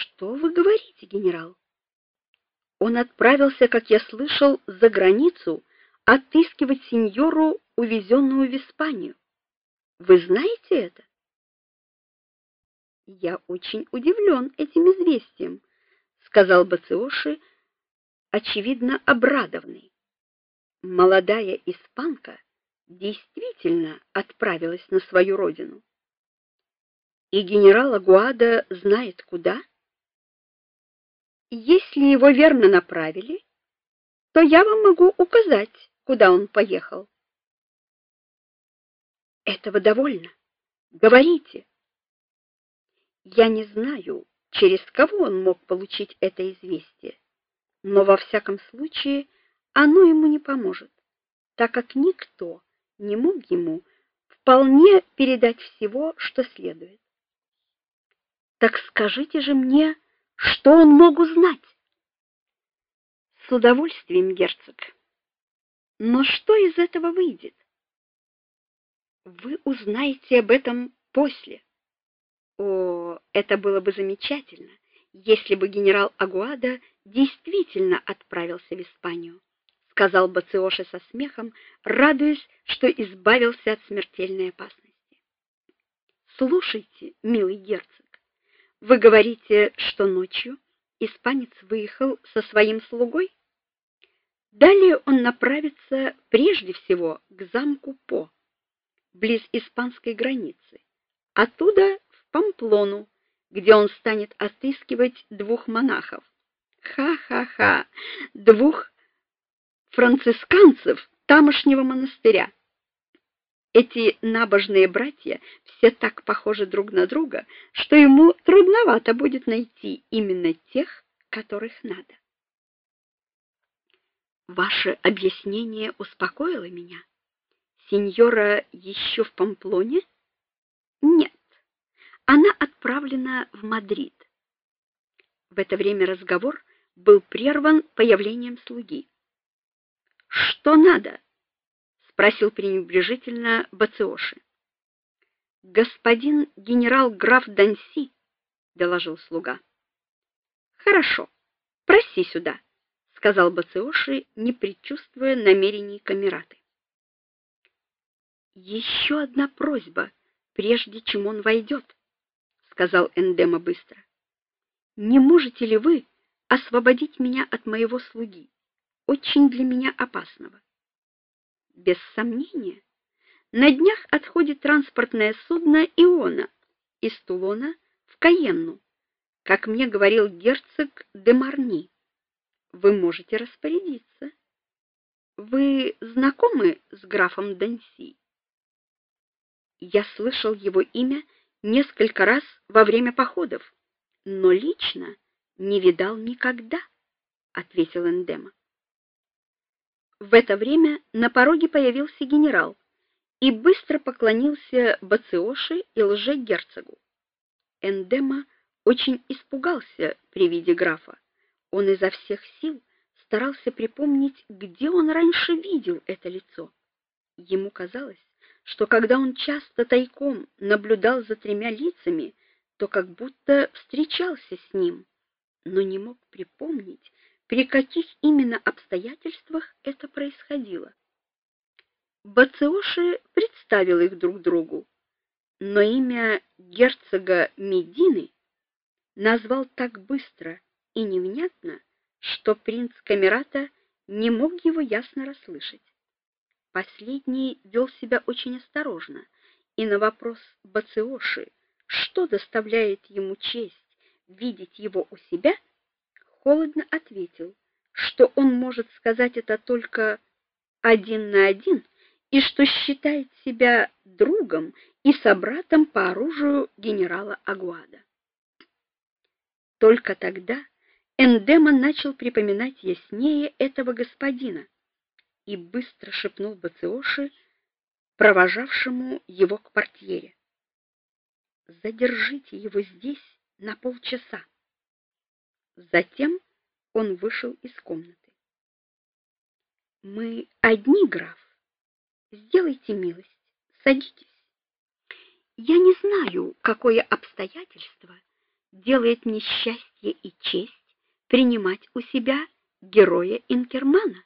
Что вы говорите, генерал? Он отправился, как я слышал, за границу отыскивать сеньору, увезенную в Испанию. Вы знаете это? Я очень удивлен этим известием, сказал Бациоши, очевидно обрадованный. Молодая испанка действительно отправилась на свою родину. И генерал Агуада знает куда? Если его верно направили, то я вам могу указать, куда он поехал. Этого довольно. Говорите. Я не знаю, через кого он мог получить это известие, но во всяком случае оно ему не поможет, так как никто не мог ему вполне передать всего, что следует. Так скажите же мне, что он мог узнать? С удовольствием, герцог. Но что из этого выйдет? Вы узнаете об этом после. О, это было бы замечательно, если бы генерал Агуада действительно отправился в Испанию, сказал Бациоши со смехом, радуясь, что избавился от смертельной опасности. Слушайте, милый герцог, вы говорите, что ночью испанец выехал со своим слугой? Далее он направится прежде всего к замку По, близ испанской границы. Оттуда в Памплону, где он станет отыскивать двух монахов. Ха-ха-ха, двух францисканцев тамошнего монастыря. Эти набожные братья все так похожи друг на друга, что ему трудновато будет найти именно тех, которых надо. Ваше объяснение успокоило меня. Сеньора еще в Памплоне? Нет. Она отправлена в Мадрид. В это время разговор был прерван появлением слуги. Что надо? Спросил пренебрежительно Бациоши. Господин генерал-граф Данси, доложил слуга. Хорошо. Проси сюда, сказал Бациоши, не предчувствуя намерений камераты. «Еще одна просьба, прежде чем он войдет», — сказал Эндема быстро. Не можете ли вы освободить меня от моего слуги, очень для меня опасного? Без сомнения. На днях отходит транспортное судно Иона из Тулона в Каенну, как мне говорил герцог де Марни. Вы можете распорядиться. Вы знакомы с графом Данси? Я слышал его имя несколько раз во время походов, но лично не видал никогда, ответил Эндема. В это время на пороге появился генерал и быстро поклонился Бациоши и лже-герцогу. Эндема очень испугался при виде графа. Он изо всех сил старался припомнить, где он раньше видел это лицо. Ему казалось, что когда он часто тайком наблюдал за тремя лицами, то как будто встречался с ним, но не мог припомнить, при каких именно обстоятельствах это происходило. Бациоши представил их друг другу, но имя герцога Медины назвал так быстро и невнятно, что принц Камерата не мог его ясно расслышать. Последний вел себя очень осторожно, и на вопрос Бациоши, что доставляет ему честь видеть его у себя, холодно ответил, что он может сказать это только один на один и что считает себя другом и собратом по оружию генерала Агуада. Только тогда Эндема начал припоминать яснее этого господина и быстро шепнул Бациоши, провожавшему его к портьере: "Задержите его здесь на полчаса". Затем он вышел из комнаты. Мы одни, граф. Сделайте милость, садитесь. Я не знаю, какое обстоятельство делает мне счастье и честь принимать у себя героя Инкермана.